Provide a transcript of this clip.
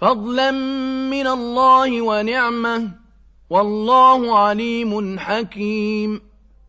فضلا من الله ونعمة. والله عليم حكيم.